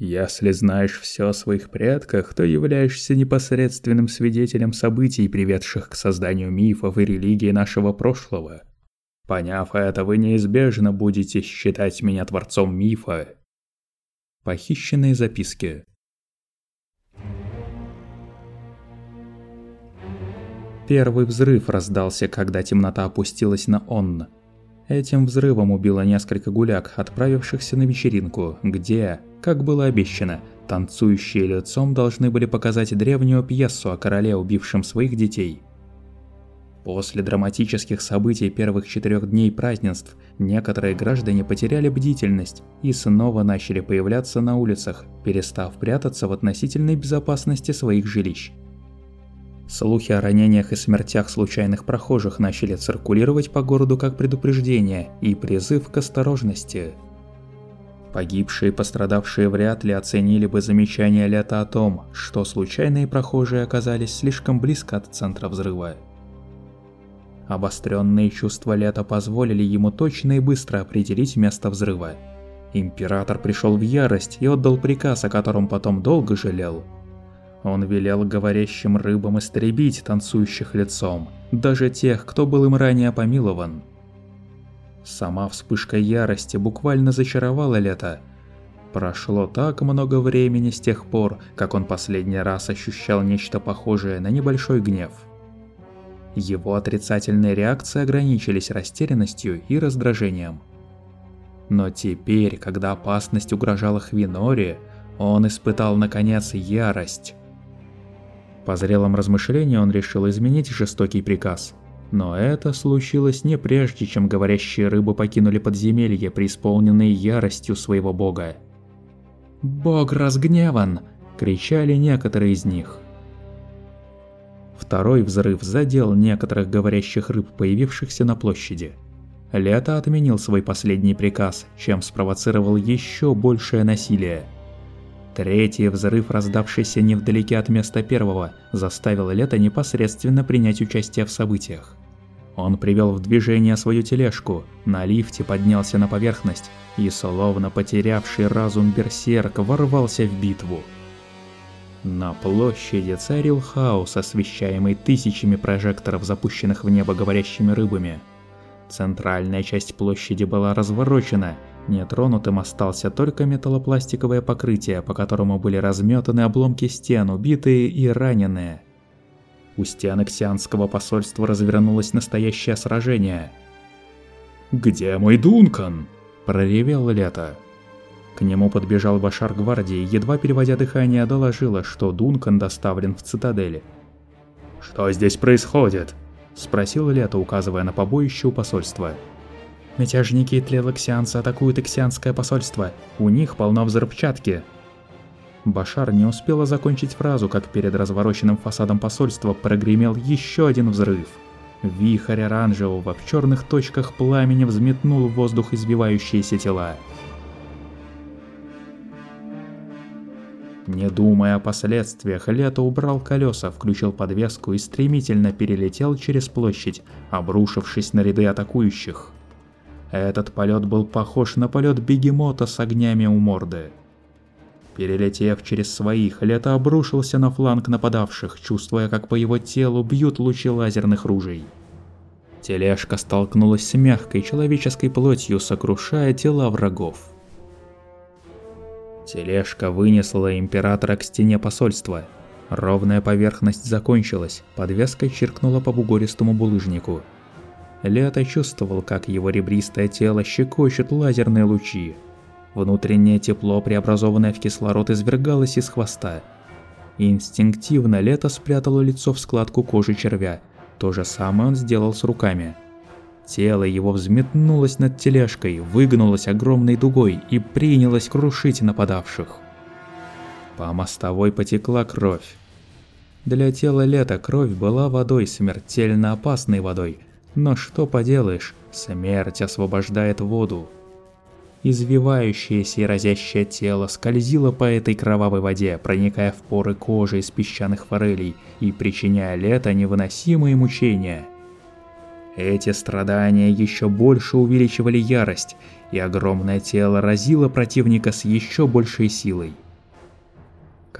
если знаешь все о своих предках, то являешься непосредственным свидетелем событий, приведших к созданию мифов и религии нашего прошлого. Поняв это, вы неизбежно будете считать меня творцом мифа. Похищенные записки Первый взрыв раздался, когда темнота опустилась на Онн. Этим взрывом убило несколько гуляк, отправившихся на вечеринку, где, как было обещано, танцующие лицом должны были показать древнюю пьесу о короле, убившем своих детей. После драматических событий первых четырех дней празднеств некоторые граждане потеряли бдительность и снова начали появляться на улицах, перестав прятаться в относительной безопасности своих жилищ. Слухи о ранениях и смертях случайных прохожих начали циркулировать по городу как предупреждение и призыв к осторожности. Погибшие и пострадавшие вряд ли оценили бы замечание Лета о том, что случайные прохожие оказались слишком близко от центра взрыва. Обостренные чувства Лета позволили ему точно и быстро определить место взрыва. Император пришел в ярость и отдал приказ, о котором потом долго жалел – он велел говорящим рыбам истребить танцующих лицом, даже тех, кто был им ранее помилован. Сама вспышка ярости буквально зачаровала лето. Прошло так много времени с тех пор, как он последний раз ощущал нечто похожее на небольшой гнев. Его отрицательные реакции ограничились растерянностью и раздражением. Но теперь, когда опасность угрожала Хвиноре, он испытал наконец ярость. По зрелом размышлении он решил изменить жестокий приказ. Но это случилось не прежде, чем говорящие рыбы покинули подземелье, преисполненные яростью своего бога. «Бог разгневан!» – кричали некоторые из них. Второй взрыв задел некоторых говорящих рыб, появившихся на площади. Лето отменил свой последний приказ, чем спровоцировал еще большее насилие – Третий взрыв, раздавшийся невдалеке от места первого, заставил Лето непосредственно принять участие в событиях. Он привел в движение свою тележку, на лифте поднялся на поверхность и, словно потерявший разум берсерк, ворвался в битву. На площади царил хаос, освещаемый тысячами прожекторов, запущенных в небо говорящими рыбами. Центральная часть площади была разворочена, Нетронутым остался только металлопластиковое покрытие, по которому были разметаны обломки стен, убитые и раненые. У стен Эксианского посольства развернулось настоящее сражение. «Где мой Дункан?» – проревел Лето. К нему подбежал Башар гвардии, едва переводя дыхание, доложила, что Дункан доставлен в цитадели. «Что здесь происходит?» – спросил Лето, указывая на побоище у посольства. Мятежники и тлелоксианцы атакуют Иксианское посольство. У них полно взрывчатки. Башар не успела закончить фразу, как перед развороченным фасадом посольства прогремел еще один взрыв. Вихрь оранжевого в черных точках пламени взметнул в воздух избивающиеся тела. Не думая о последствиях, Лето убрал колеса, включил подвеску и стремительно перелетел через площадь, обрушившись на ряды атакующих. Этот полет был похож на полет бегемота с огнями у морды. Перелетев через своих, Лето обрушился на фланг нападавших, чувствуя, как по его телу бьют лучи лазерных ружей. Тележка столкнулась с мягкой человеческой плотью, сокрушая тела врагов. Тележка вынесла императора к стене посольства. Ровная поверхность закончилась, подвеска чиркнула по бугористому булыжнику. Лето чувствовал, как его ребристое тело щекочет лазерные лучи. Внутреннее тепло, преобразованное в кислород, извергалось из хвоста. Инстинктивно Лето спрятало лицо в складку кожи червя. То же самое он сделал с руками. Тело его взметнулось над тележкой, выгнулось огромной дугой и принялось крушить нападавших. По мостовой потекла кровь. Для тела Лета кровь была водой, смертельно опасной водой – но что поделаешь, смерть освобождает воду. Извивающееся и разящее тело скользило по этой кровавой воде, проникая в поры кожи из песчаных форелей и причиняя лето невыносимые мучения. Эти страдания еще больше увеличивали ярость, и огромное тело разило противника с еще большей силой.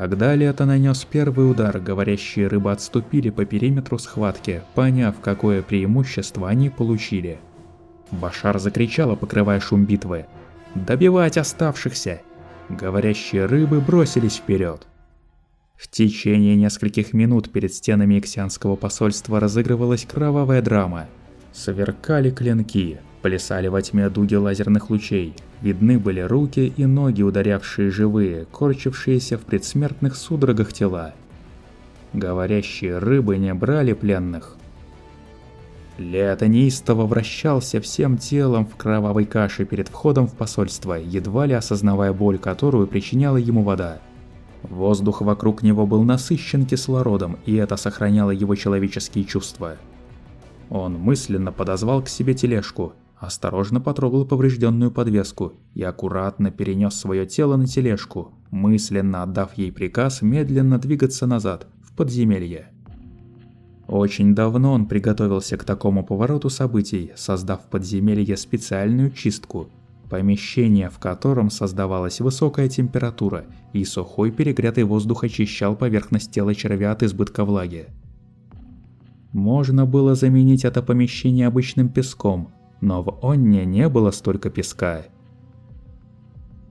Когда Лето нанес первый удар, говорящие рыбы отступили по периметру схватки, поняв, какое преимущество они получили. Башар закричала, покрывая шум битвы. «Добивать оставшихся!» Говорящие рыбы бросились вперед. В течение нескольких минут перед стенами Иксианского посольства разыгрывалась кровавая драма. Сверкали клинки, плясали во тьме дуги лазерных лучей, видны были руки и ноги, ударявшие живые, корчившиеся в предсмертных судорогах тела. Говорящие рыбы не брали пленных. Лето неистово вращался всем телом в кровавой каше перед входом в посольство, едва ли осознавая боль, которую причиняла ему вода. Воздух вокруг него был насыщен кислородом, и это сохраняло его человеческие чувства. Он мысленно подозвал к себе тележку, осторожно потрогал поврежденную подвеску и аккуратно перенес свое тело на тележку, мысленно отдав ей приказ медленно двигаться назад, в подземелье. Очень давно он приготовился к такому повороту событий, создав в подземелье специальную чистку, помещение в котором создавалась высокая температура, и сухой перегретый воздух очищал поверхность тела червя от избытка влаги. Можно было заменить это помещение обычным песком, но в Онне не было столько песка.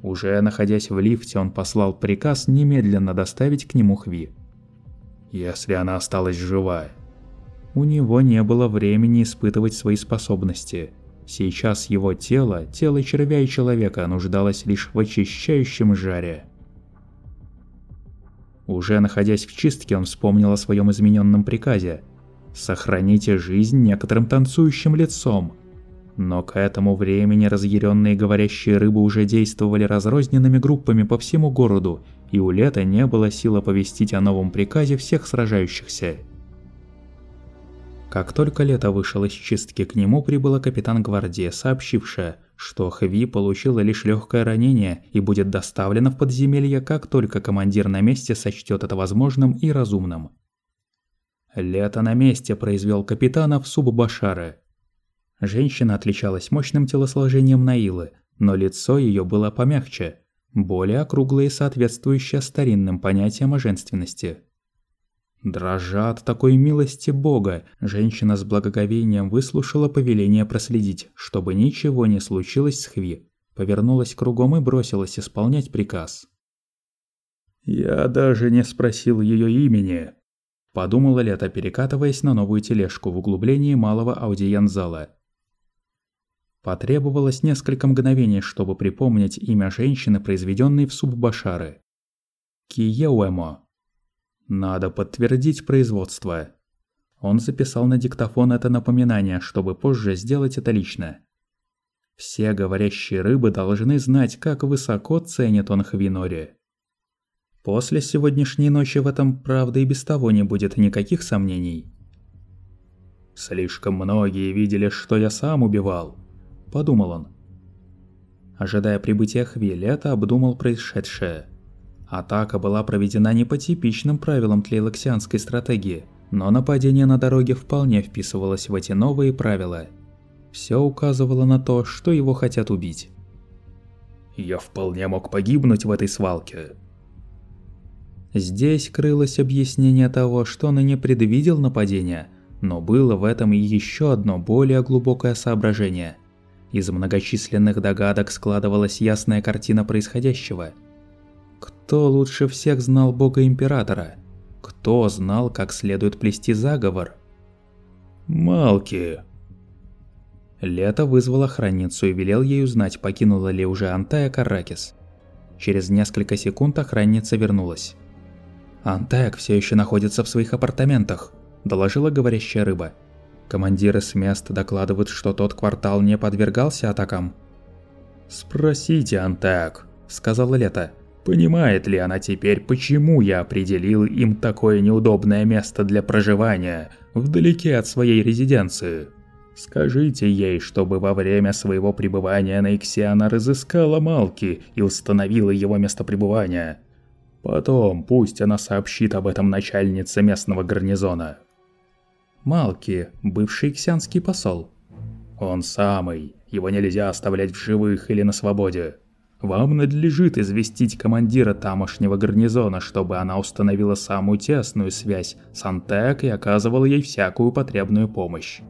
Уже находясь в лифте, он послал приказ немедленно доставить к нему Хви. Если она осталась жива, у него не было времени испытывать свои способности. Сейчас его тело, тело червя и человека, нуждалось лишь в очищающем жаре. Уже находясь в чистке, он вспомнил о своем измененном приказе. «Сохраните жизнь некоторым танцующим лицом». Но к этому времени разъяренные говорящие рыбы уже действовали разрозненными группами по всему городу, и у Лета не было сил оповестить о новом приказе всех сражающихся. Как только Лето вышел из чистки, к нему прибыла капитан гвардии, сообщившая, что Хви получила лишь легкое ранение и будет доставлена в подземелье, как только командир на месте сочтет это возможным и разумным. Лето на месте произвел капитана в Суббашары. Женщина отличалась мощным телосложением Наилы, но лицо ее было помягче, более округлое и соответствующее старинным понятиям о женственности. Дрожа от такой милости Бога, женщина с благоговением выслушала повеление проследить, чтобы ничего не случилось с Хви, повернулась кругом и бросилась исполнять приказ. «Я даже не спросил ее имени», – подумала Лето, перекатываясь на новую тележку в углублении малого аудиензала. Потребовалось несколько мгновений, чтобы припомнить имя женщины, произведенной в Суббашары. Киеуэмо. Надо подтвердить производство. Он записал на диктофон это напоминание, чтобы позже сделать это лично. Все говорящие рыбы должны знать, как высоко ценит он Хвинори. После сегодняшней ночи в этом, правда, и без того не будет никаких сомнений. «Слишком многие видели, что я сам убивал», – подумал он. Ожидая прибытия Хви, Лето обдумал происшедшее – Атака была проведена не по типичным правилам тлейлоксианской стратегии, но нападение на дороге вполне вписывалось в эти новые правила. Все указывало на то, что его хотят убить. «Я вполне мог погибнуть в этой свалке», Здесь крылось объяснение того, что он и не предвидел нападения, но было в этом и еще одно более глубокое соображение. Из многочисленных догадок складывалась ясная картина происходящего – кто лучше всех знал бога императора? Кто знал, как следует плести заговор? Малки. Лето вызвал охранницу и велел ей узнать, покинула ли уже Антая Каракис. Через несколько секунд охранница вернулась. «Антаек все еще находится в своих апартаментах», – доложила говорящая рыба. Командиры с мест докладывают, что тот квартал не подвергался атакам. «Спросите, Антаек», – сказала Лето. Понимает ли она теперь, почему я определил им такое неудобное место для проживания, вдалеке от своей резиденции? Скажите ей, чтобы во время своего пребывания на Иксе она разыскала Малки и установила его место пребывания. Потом пусть она сообщит об этом начальнице местного гарнизона. Малки, бывший иксианский посол. Он самый, его нельзя оставлять в живых или на свободе. Вам надлежит известить командира тамошнего гарнизона, чтобы она установила самую тесную связь с Антек и оказывала ей всякую потребную помощь.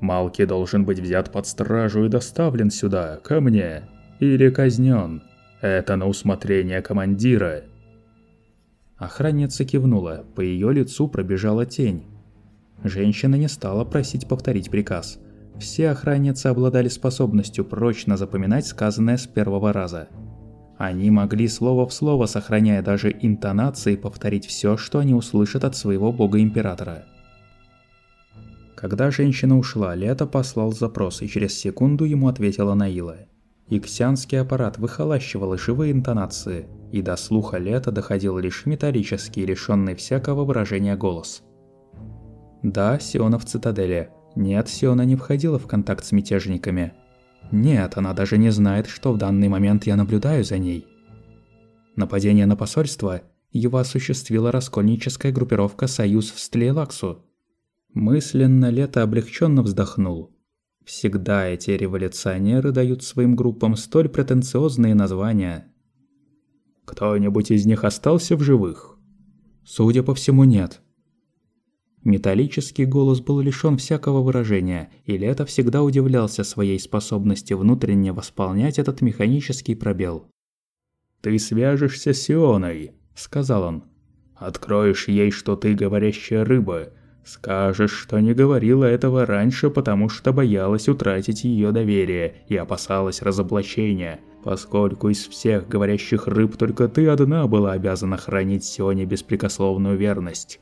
Малки должен быть взят под стражу и доставлен сюда, ко мне, или казнен. Это на усмотрение командира. Охранница кивнула, по ее лицу пробежала тень. Женщина не стала просить повторить приказ. Все охранницы обладали способностью прочно запоминать сказанное с первого раза. Они могли слово в слово, сохраняя даже интонации, повторить все, что они услышат от своего бога-императора. Когда женщина ушла, Лето послал запрос, и через секунду ему ответила Наила. Иксианский аппарат выхолащивал живые интонации, и до слуха Лета доходил лишь металлический, лишённый всякого выражения голос. Да, Сиона в цитадели. Нет, Сиона не входила в контакт с мятежниками. Нет, она даже не знает, что в данный момент я наблюдаю за ней. Нападение на посольство его осуществила раскольническая группировка «Союз в Стлейлаксу», Мысленно Лето облегченно вздохнул. Всегда эти революционеры дают своим группам столь претенциозные названия. Кто-нибудь из них остался в живых? Судя по всему, нет. Металлический голос был лишён всякого выражения, и Лето всегда удивлялся своей способности внутренне восполнять этот механический пробел. «Ты свяжешься с Сионой», — сказал он. «Откроешь ей, что ты говорящая рыба, Скажешь, что не говорила этого раньше, потому что боялась утратить ее доверие и опасалась разоблачения, поскольку из всех говорящих рыб только ты одна была обязана хранить Сионе беспрекословную верность.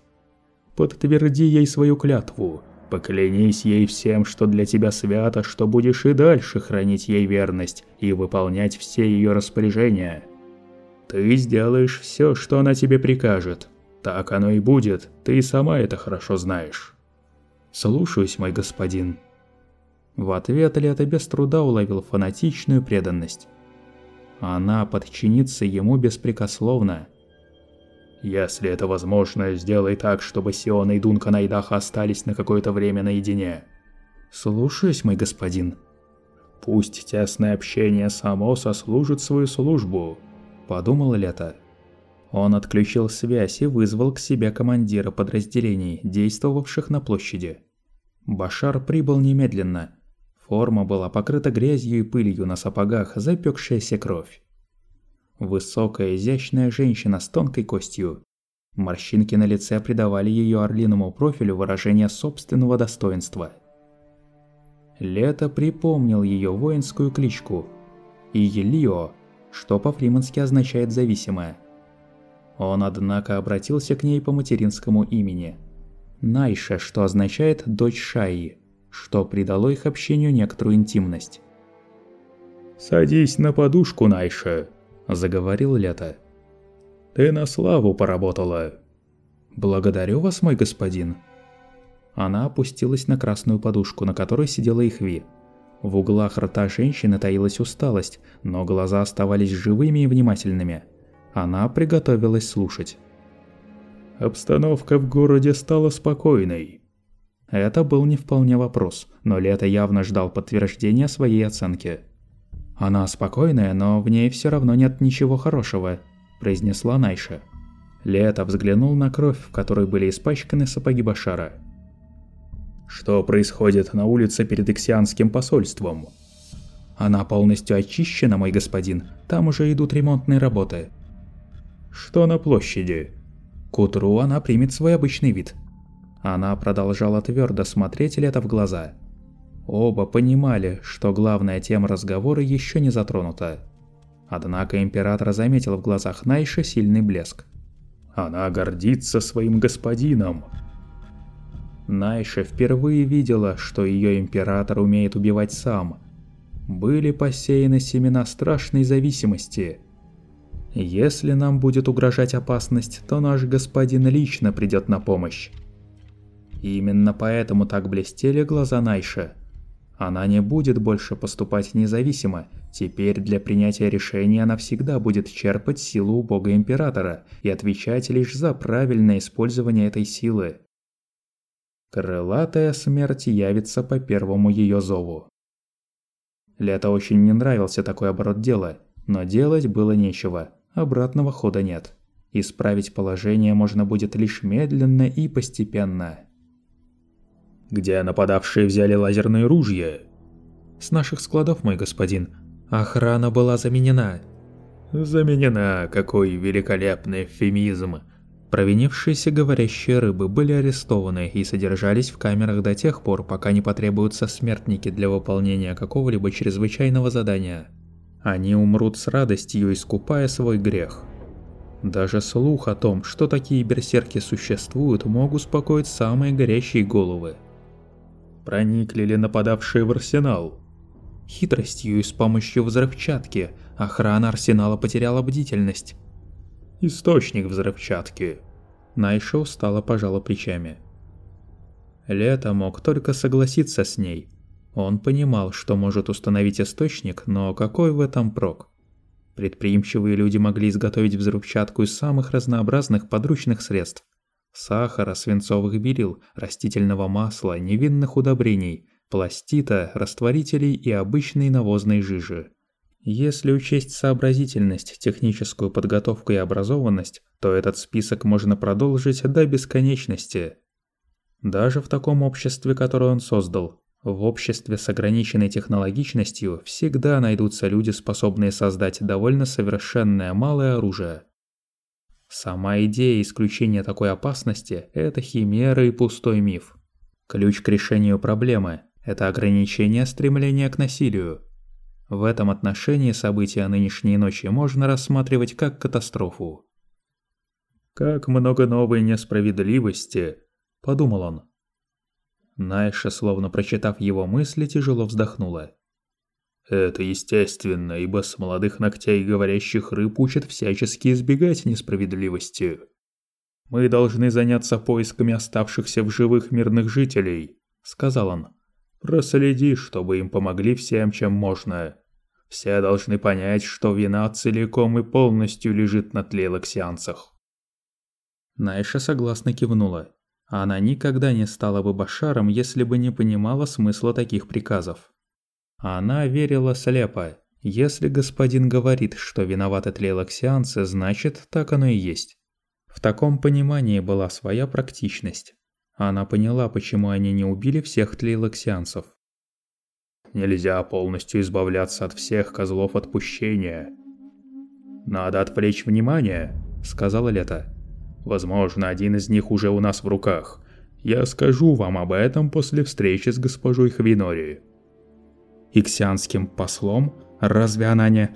Подтверди ей свою клятву. Поклянись ей всем, что для тебя свято, что будешь и дальше хранить ей верность и выполнять все ее распоряжения. Ты сделаешь все, что она тебе прикажет, так оно и будет, ты и сама это хорошо знаешь. Слушаюсь, мой господин. В ответ Лето без труда уловил фанатичную преданность. Она подчинится ему беспрекословно. Если это возможно, сделай так, чтобы Сиона и Дунка Найдаха остались на какое-то время наедине. Слушаюсь, мой господин. Пусть тесное общение само сослужит свою службу, подумал Лето. Он отключил связь и вызвал к себе командира подразделений, действовавших на площади. Башар прибыл немедленно. Форма была покрыта грязью и пылью на сапогах, запекшаяся кровь. Высокая, изящная женщина с тонкой костью. Морщинки на лице придавали ее орлиному профилю выражение собственного достоинства. Лето припомнил ее воинскую кличку – Иелио, что по-фримански означает «зависимая». Он, однако, обратился к ней по материнскому имени. Найша, что означает «дочь Шаи», что придало их общению некоторую интимность. «Садись на подушку, Найша», – заговорил Лето. «Ты на славу поработала». «Благодарю вас, мой господин». Она опустилась на красную подушку, на которой сидела Ихви. В углах рта женщины таилась усталость, но глаза оставались живыми и внимательными – она приготовилась слушать. Обстановка в городе стала спокойной. Это был не вполне вопрос, но Лето явно ждал подтверждения своей оценки. «Она спокойная, но в ней все равно нет ничего хорошего», – произнесла Найша. Лето взглянул на кровь, в которой были испачканы сапоги Башара. «Что происходит на улице перед Иксианским посольством?» «Она полностью очищена, мой господин. Там уже идут ремонтные работы», что на площади. К утру она примет свой обычный вид. Она продолжала твердо смотреть Лето в глаза. Оба понимали, что главная тема разговора еще не затронута. Однако император заметил в глазах Найши сильный блеск. «Она гордится своим господином!» Найша впервые видела, что ее император умеет убивать сам. Были посеяны семена страшной зависимости – если нам будет угрожать опасность, то наш господин лично придет на помощь. именно поэтому так блестели глаза Найши. Она не будет больше поступать независимо. Теперь для принятия решения она всегда будет черпать силу у бога императора и отвечать лишь за правильное использование этой силы. Крылатая смерть явится по первому ее зову. Лето очень не нравился такой оборот дела – Но делать было нечего, обратного хода нет. Исправить положение можно будет лишь медленно и постепенно. «Где нападавшие взяли лазерные ружья?» «С наших складов, мой господин. Охрана была заменена». «Заменена? Какой великолепный эвфемизм!» Провинившиеся говорящие рыбы были арестованы и содержались в камерах до тех пор, пока не потребуются смертники для выполнения какого-либо чрезвычайного задания. Они умрут с радостью, искупая свой грех. Даже слух о том, что такие берсерки существуют, мог успокоить самые горящие головы. Проникли ли нападавшие в арсенал? Хитростью и с помощью взрывчатки охрана арсенала потеряла бдительность. Источник взрывчатки. Найша устало пожала плечами. Лето мог только согласиться с ней. Он понимал, что может установить источник, но какой в этом прок? Предприимчивые люди могли изготовить взрывчатку из самых разнообразных подручных средств. Сахара, свинцовых белил, растительного масла, невинных удобрений, пластита, растворителей и обычной навозной жижи. Если учесть сообразительность, техническую подготовку и образованность, то этот список можно продолжить до бесконечности. Даже в таком обществе, которое он создал, в обществе с ограниченной технологичностью всегда найдутся люди, способные создать довольно совершенное малое оружие. Сама идея исключения такой опасности – это химера и пустой миф. Ключ к решению проблемы – это ограничение стремления к насилию. В этом отношении события нынешней ночи можно рассматривать как катастрофу. «Как много новой несправедливости», – подумал он. Найша, словно прочитав его мысли, тяжело вздохнула. «Это естественно, ибо с молодых ногтей говорящих рыб учат всячески избегать несправедливости. Мы должны заняться поисками оставшихся в живых мирных жителей», – сказал он. Проследи, чтобы им помогли всем, чем можно. Все должны понять, что вина целиком и полностью лежит на тлелоксианцах. Найша согласно кивнула. Она никогда не стала бы Башаром, если бы не понимала смысла таких приказов. Она верила слепо. Если господин говорит, что виноваты тлелоксианцы, значит, так оно и есть. В таком понимании была своя практичность. Она поняла, почему они не убили всех тлейлоксианцев. Нельзя полностью избавляться от всех козлов отпущения. Надо отвлечь внимание, сказала Лето. Возможно, один из них уже у нас в руках. Я скажу вам об этом после встречи с госпожой Хвинори. Иксианским послом? Разве она не...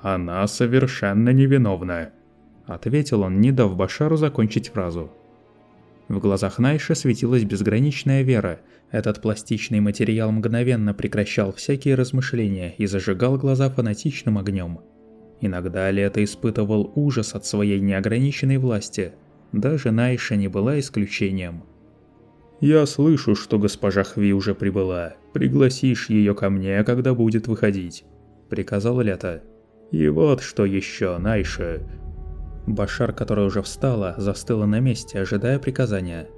Она совершенно невиновна, ответил он, не дав Башару закончить фразу. В глазах Найша светилась безграничная вера. Этот пластичный материал мгновенно прекращал всякие размышления и зажигал глаза фанатичным огнем. Иногда Лето испытывал ужас от своей неограниченной власти. Даже Найша не была исключением. «Я слышу, что госпожа Хви уже прибыла. Пригласишь ее ко мне, когда будет выходить», — приказал Лето. «И вот что еще, Найша. Башар, которая уже встала, застыла на месте, ожидая приказания.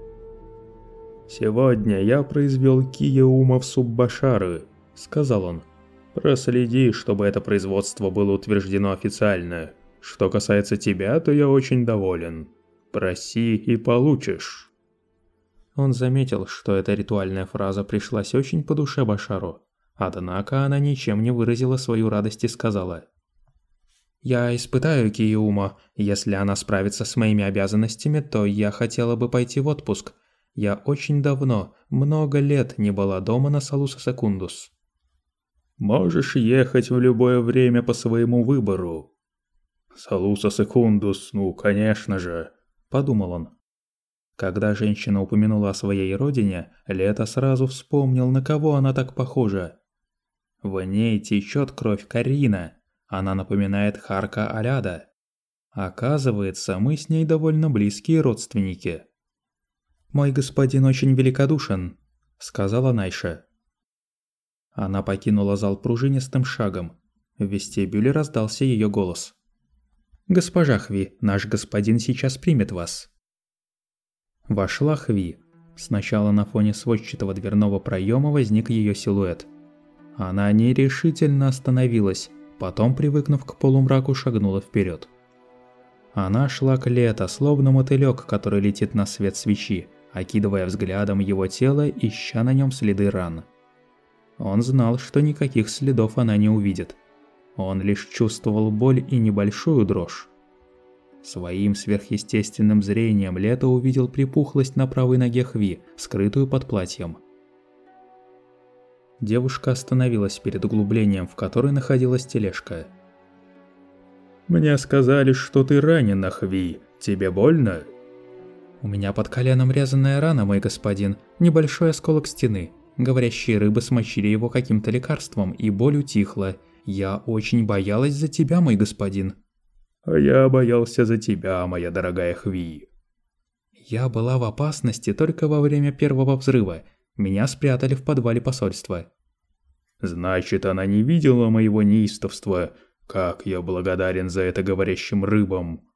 «Сегодня я произвел Киеума в Суббашары», — сказал он. «Проследи, чтобы это производство было утверждено официально. Что касается тебя, то я очень доволен. Проси и получишь». Он заметил, что эта ритуальная фраза пришлась очень по душе Башару. Однако она ничем не выразила свою радость и сказала – я испытаю Киюма. Если она справится с моими обязанностями, то я хотела бы пойти в отпуск. Я очень давно, много лет не была дома на Салуса Секундус. Можешь ехать в любое время по своему выбору. Салуса Секундус, ну, конечно же, подумал он. Когда женщина упомянула о своей родине, Лето сразу вспомнил, на кого она так похожа. В ней течет кровь Карина. Она напоминает Харка Аляда. Оказывается, мы с ней довольно близкие родственники. «Мой господин очень великодушен», — сказала Найша. Она покинула зал пружинистым шагом. В вестибюле раздался ее голос. «Госпожа Хви, наш господин сейчас примет вас». Вошла Хви. Сначала на фоне сводчатого дверного проема возник ее силуэт. Она нерешительно остановилась, Потом, привыкнув к полумраку, шагнула вперед. Она шла к лето, словно мотылек, который летит на свет свечи, окидывая взглядом его тело, ища на нем следы ран. Он знал, что никаких следов она не увидит. Он лишь чувствовал боль и небольшую дрожь. Своим сверхъестественным зрением Лето увидел припухлость на правой ноге Хви, скрытую под платьем. Девушка остановилась перед углублением, в которой находилась тележка. «Мне сказали, что ты ранен, Хви. Тебе больно?» «У меня под коленом резаная рана, мой господин, небольшой осколок стены. Говорящие рыбы смочили его каким-то лекарством, и боль утихла. Я очень боялась за тебя, мой господин». «А я боялся за тебя, моя дорогая Хви». «Я была в опасности только во время первого взрыва. Меня спрятали в подвале посольства». «Значит, она не видела моего неистовства. Как я благодарен за это говорящим рыбам».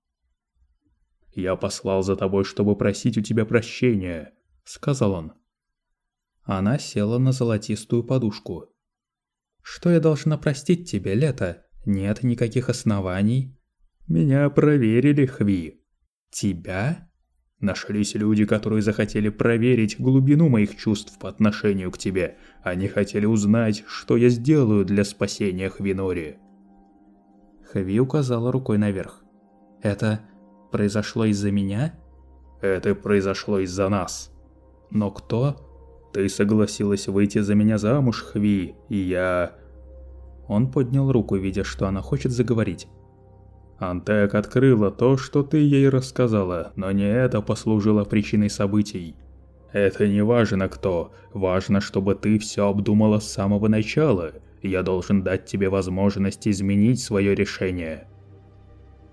«Я послал за тобой, чтобы просить у тебя прощения», — сказал он. Она села на золотистую подушку. «Что я должна простить тебе, Лето? Нет никаких оснований». «Меня проверили, Хви». «Тебя?» Нашлись люди, которые захотели проверить глубину моих чувств по отношению к тебе. Они хотели узнать, что я сделаю для спасения Хвинори. Хви указала рукой наверх. Это произошло из-за меня? Это произошло из-за нас. Но кто? Ты согласилась выйти за меня замуж, Хви, и я... Он поднял руку, видя, что она хочет заговорить. Антек открыла то, что ты ей рассказала, но не это послужило причиной событий. Это не важно кто, важно, чтобы ты все обдумала с самого начала. Я должен дать тебе возможность изменить свое решение.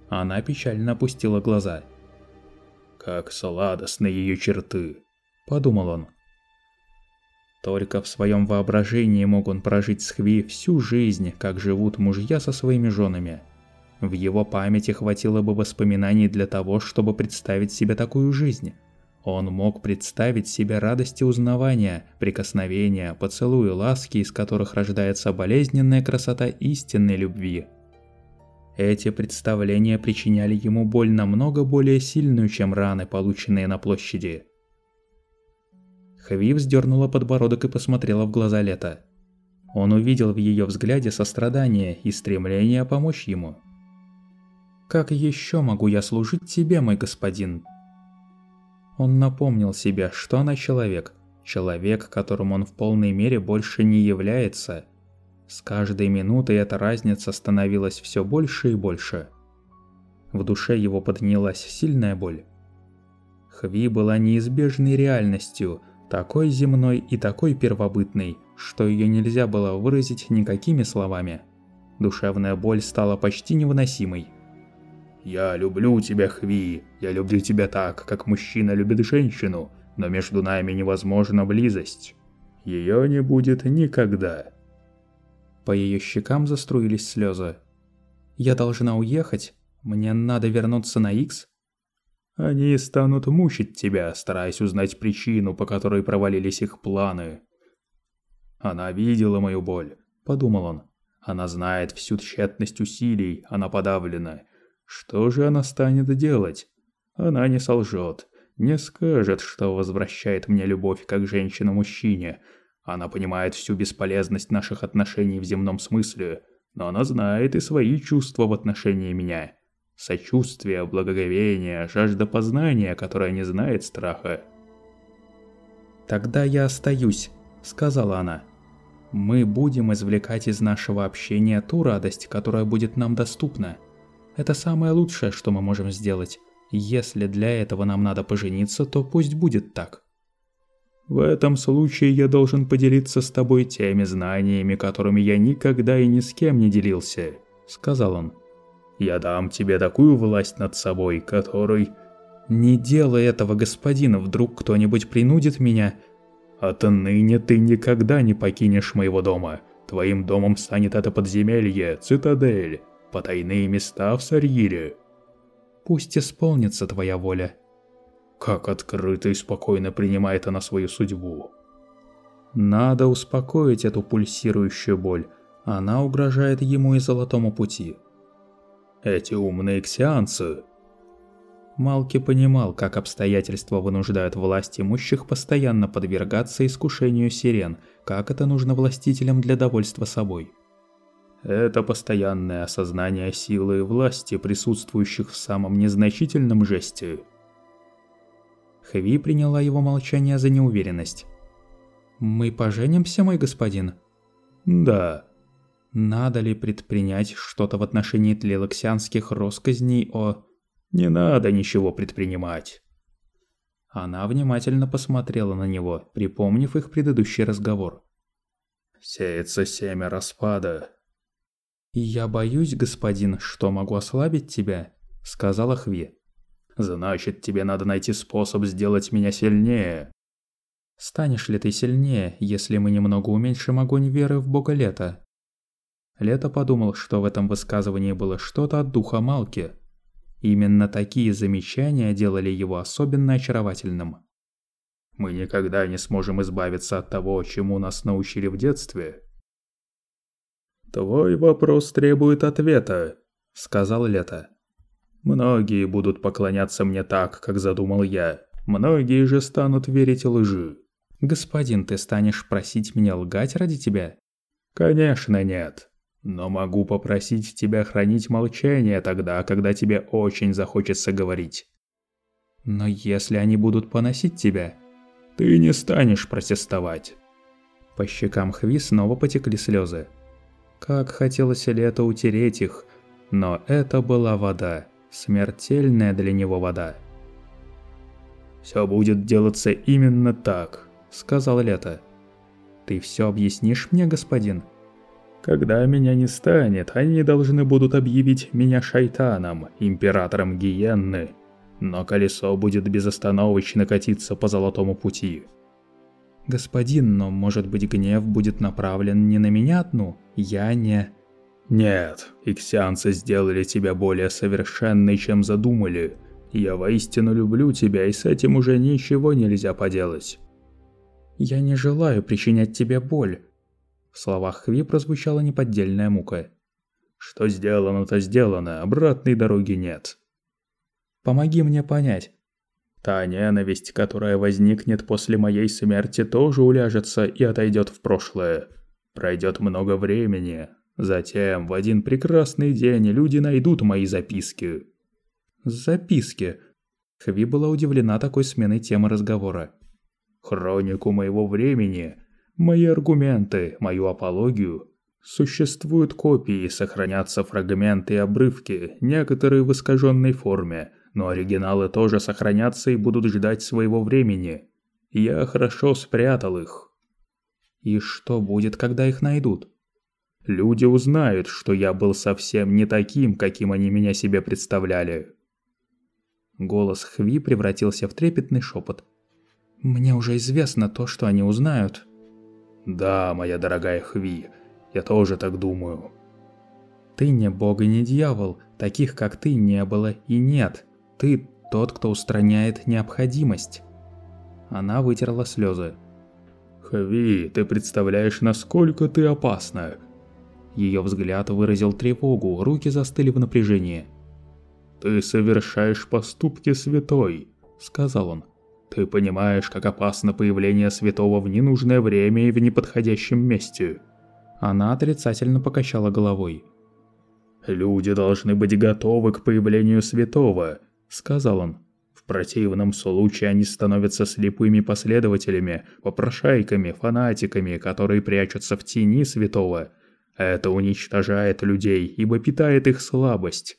Она печально опустила глаза. Как сладостны ее черты, подумал он. Только в своем воображении мог он прожить с Хви всю жизнь, как живут мужья со своими женами. В его памяти хватило бы воспоминаний для того, чтобы представить себе такую жизнь. Он мог представить себе радости узнавания, прикосновения, поцелуи, ласки, из которых рождается болезненная красота истинной любви. Эти представления причиняли ему боль намного более сильную, чем раны, полученные на площади. Хви вздернула подбородок и посмотрела в глаза Лета. Он увидел в ее взгляде сострадание и стремление помочь ему. Как еще могу я служить тебе, мой господин? Он напомнил себе, что она человек, человек, которым он в полной мере больше не является. С каждой минутой эта разница становилась все больше и больше. В душе его поднялась сильная боль. Хви была неизбежной реальностью, такой земной и такой первобытной, что ее нельзя было выразить никакими словами. Душевная боль стала почти невыносимой. «Я люблю тебя, Хви, я люблю тебя так, как мужчина любит женщину, но между нами невозможна близость. Ее не будет никогда». По ее щекам заструились слезы. «Я должна уехать? Мне надо вернуться на Икс?» «Они станут мучить тебя, стараясь узнать причину, по которой провалились их планы». «Она видела мою боль», — подумал он. «Она знает всю тщетность усилий, она подавлена, что же она станет делать? Она не солжет, не скажет, что возвращает мне любовь как женщина-мужчине. Она понимает всю бесполезность наших отношений в земном смысле, но она знает и свои чувства в отношении меня. Сочувствие, благоговение, жажда познания, которая не знает страха. «Тогда я остаюсь», — сказала она. «Мы будем извлекать из нашего общения ту радость, которая будет нам доступна». Это самое лучшее, что мы можем сделать. Если для этого нам надо пожениться, то пусть будет так. В этом случае я должен поделиться с тобой теми знаниями, которыми я никогда и ни с кем не делился, сказал он. Я дам тебе такую власть над собой, которой... Не делай этого, господин, вдруг кто-нибудь принудит меня. Отныне ты никогда не покинешь моего дома. Твоим домом станет это подземелье, цитадель потайные места в Сарьире. Пусть исполнится твоя воля. Как открыто и спокойно принимает она свою судьбу. Надо успокоить эту пульсирующую боль. Она угрожает ему и Золотому Пути. Эти умные ксианцы. Малки понимал, как обстоятельства вынуждают власть имущих постоянно подвергаться искушению сирен, как это нужно властителям для довольства собой. Это постоянное осознание силы и власти, присутствующих в самом незначительном жесте. Хви приняла его молчание за неуверенность. «Мы поженимся, мой господин?» «Да». «Надо ли предпринять что-то в отношении тлелоксианских росказней о...» «Не надо ничего предпринимать». Она внимательно посмотрела на него, припомнив их предыдущий разговор. «Сеется семя распада». «Я боюсь, господин, что могу ослабить тебя», — сказала Хви. «Значит, тебе надо найти способ сделать меня сильнее». Станешь ли ты сильнее, если мы немного уменьшим огонь веры в бога лета? Лето подумал, что в этом высказывании было что-то от духа Малки. Именно такие замечания делали его особенно очаровательным. Мы никогда не сможем избавиться от того, чему нас научили в детстве. Твой вопрос требует ответа, сказал Лето. Многие будут поклоняться мне так, как задумал я. Многие же станут верить лжи. «Господин, ты станешь просить меня лгать ради тебя?» «Конечно нет. Но могу попросить тебя хранить молчание тогда, когда тебе очень захочется говорить». «Но если они будут поносить тебя?» «Ты не станешь протестовать». По щекам Хви снова потекли слезы. Как хотелось лето утереть их, но это была вода, смертельная для него вода. «Все будет делаться именно так», сказал Лето. «Ты все объяснишь мне, господин?» «Когда меня не станет, они должны будут объявить меня шайтаном, императором Гиенны. Но колесо будет безостановочно катиться по золотому пути». «Господин, но может быть гнев будет направлен не на меня одну? Я не...» «Нет, иксианцы сделали тебя более совершенной, чем задумали. Я воистину люблю тебя, и с этим уже ничего нельзя поделать». «Я не желаю причинять тебе боль». В словах Хви прозвучала неподдельная мука. «Что сделано, то сделано, обратной дороги нет». «Помоги мне понять». «Та ненависть, которая возникнет после моей смерти, тоже уляжется и отойдет в прошлое. Пройдет много времени. Затем, в один прекрасный день, люди найдут мои записки». «Записки?» Хви была удивлена такой сменой темы разговора хронику моего времени, мои аргументы, мою апологию. Существуют копии, сохранятся фрагменты и обрывки, некоторые в искаженной форме, но оригиналы тоже сохранятся и будут ждать своего времени. Я хорошо спрятал их. И что будет, когда их найдут? Люди узнают, что я был совсем не таким, каким они меня себе представляли. Голос Хви превратился в трепетный шепот. Мне уже известно то, что они узнают. Да, моя дорогая Хви, я тоже так думаю. Ты не бог и не дьявол, таких как ты не было и нет. Ты тот, кто устраняет необходимость. Она вытерла слезы. Хви, ты представляешь, насколько ты опасна. Ее взгляд выразил тревогу, руки застыли в напряжении. «Ты совершаешь поступки святой», — сказал он. Ты понимаешь, как опасно появление святого в ненужное время и в неподходящем месте. Она отрицательно покачала головой. Люди должны быть готовы к появлению святого, сказал он. В противном случае они становятся слепыми последователями, попрошайками, фанатиками, которые прячутся в тени святого. Это уничтожает людей, ибо питает их слабость.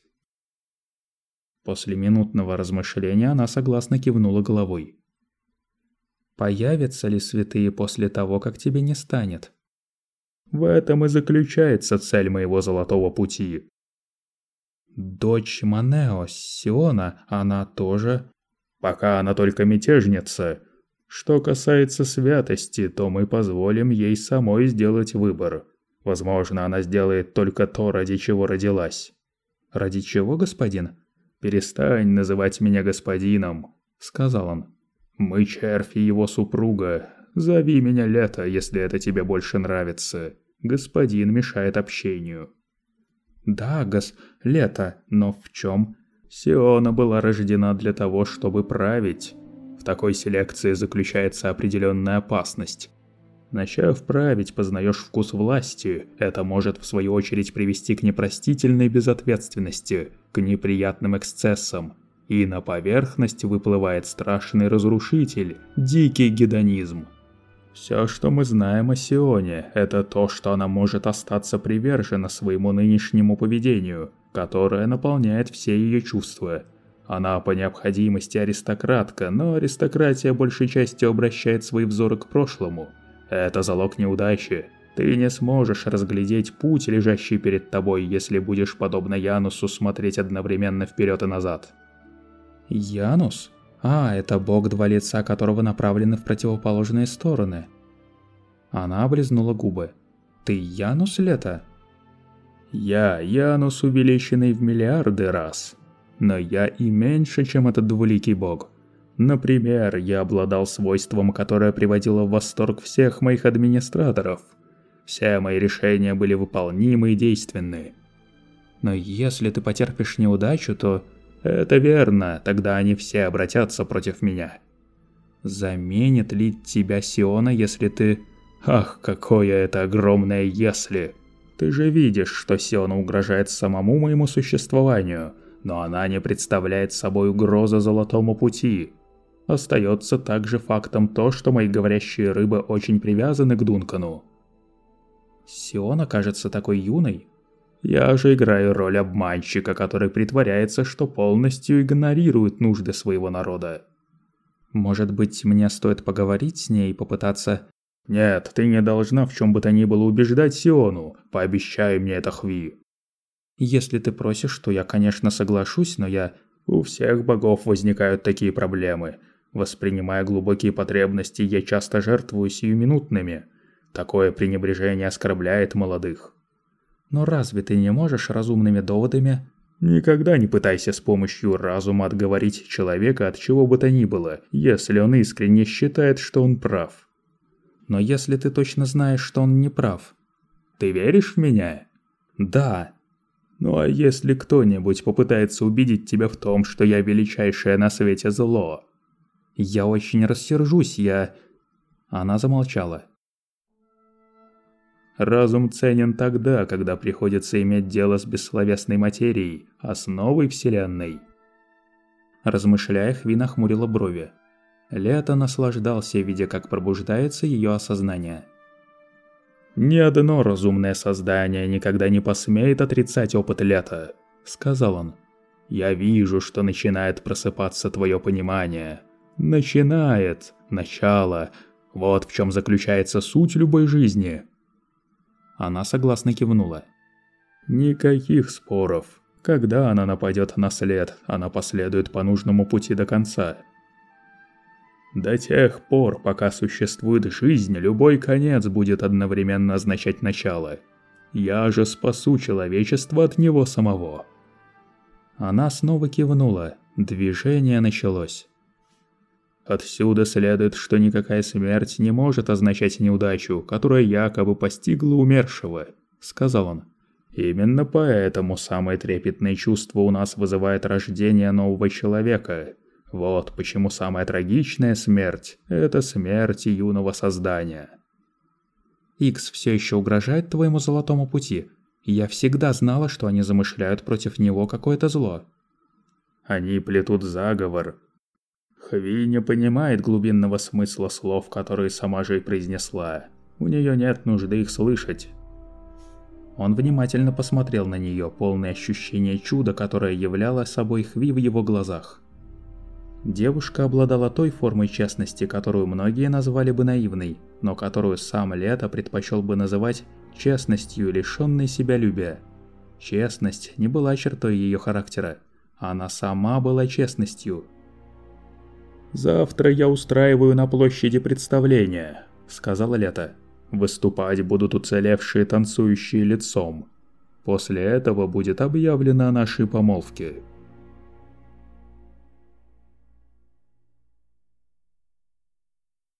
После минутного размышления она согласно кивнула головой. Появятся ли святые после того, как тебе не станет? В этом и заключается цель моего золотого пути. Дочь Манео, Сиона, она тоже... Пока она только мятежница. Что касается святости, то мы позволим ей самой сделать выбор. Возможно, она сделает только то, ради чего родилась. Ради чего, господин? Перестань называть меня господином, сказал он. Мы червь и его супруга. Зови меня Лето, если это тебе больше нравится. Господин мешает общению. Да, гос, лето, но в чем? Сиона была рождена для того, чтобы править. В такой селекции заключается определенная опасность. Начав править, познаешь вкус власти. Это может в свою очередь привести к непростительной безответственности, к неприятным эксцессам. И на поверхность выплывает страшный разрушитель, дикий гедонизм. Все, что мы знаем о Сионе, это то, что она может остаться привержена своему нынешнему поведению, которое наполняет все ее чувства. Она по необходимости аристократка, но аристократия большей частью обращает свои взоры к прошлому – это залог неудачи. Ты не сможешь разглядеть путь, лежащий перед тобой, если будешь, подобно Янусу, смотреть одновременно вперед и назад. Янус? А, это бог два лица, которого направлены в противоположные стороны. Она облизнула губы. Ты Янус, Лето? Я Янус, увеличенный в миллиарды раз. Но я и меньше, чем этот двуликий бог. Например, я обладал свойством, которое приводило в восторг всех моих администраторов. Все мои решения были выполнимы и действенны. Но если ты потерпишь неудачу, то... Это верно, тогда они все обратятся против меня. Заменит ли тебя Сиона, если ты... Ах, какое это огромное «если». Ты же видишь, что Сиона угрожает самому моему существованию, но она не представляет собой угрозы Золотому Пути. Остается также фактом то, что мои говорящие рыбы очень привязаны к Дункану. Сиона кажется такой юной. Я же играю роль обманщика, который притворяется, что полностью игнорирует нужды своего народа. Может быть, мне стоит поговорить с ней и попытаться... Нет, ты не должна в чем бы то ни было убеждать Сиону. Пообещай мне это, Хви. Если ты просишь, то я, конечно, соглашусь, но я... У всех богов возникают такие проблемы. Воспринимая глубокие потребности, я часто жертвую сиюминутными. Такое пренебрежение оскорбляет молодых. Но разве ты не можешь разумными доводами... Никогда не пытайся с помощью разума отговорить человека от чего бы то ни было, если он искренне считает, что он прав. Но если ты точно знаешь, что он не прав... Ты веришь в меня? Да. Ну а если кто-нибудь попытается убедить тебя в том, что я величайшее на свете зло, я очень рассержусь, я...» Она замолчала. Разум ценен тогда, когда приходится иметь дело с бессловесной материей, основой Вселенной. Размышляя, Хви нахмурила брови. Лето наслаждался, видя, как пробуждается ее осознание. «Ни одно разумное создание никогда не посмеет отрицать опыт Лета», — сказал он. «Я вижу, что начинает просыпаться твое понимание. Начинает. Начало. Вот в чем заключается суть любой жизни. Она согласно кивнула. Никаких споров. Когда она нападет на след, она последует по нужному пути до конца. До тех пор, пока существует жизнь, любой конец будет одновременно означать начало. Я же спасу человечество от него самого. Она снова кивнула. Движение началось. Отсюда следует, что никакая смерть не может означать неудачу, которая якобы постигла умершего, сказал он. Именно поэтому самое трепетное чувство у нас вызывает рождение нового человека. Вот почему самая трагичная смерть – это смерть юного создания. Икс все еще угрожает твоему золотому пути. Я всегда знала, что они замышляют против него какое-то зло. Они плетут заговор, Хви не понимает глубинного смысла слов, которые сама же и произнесла. У нее нет нужды их слышать. Он внимательно посмотрел на нее, полное ощущение чуда, которое являло собой Хви в его глазах. Девушка обладала той формой честности, которую многие назвали бы наивной, но которую сам Лето предпочел бы называть честностью, лишенной себялюбия. Честность не была чертой ее характера. Она сама была честностью – «Завтра я устраиваю на площади представление», — сказала Лето. «Выступать будут уцелевшие танцующие лицом. После этого будет объявлено о нашей помолвке».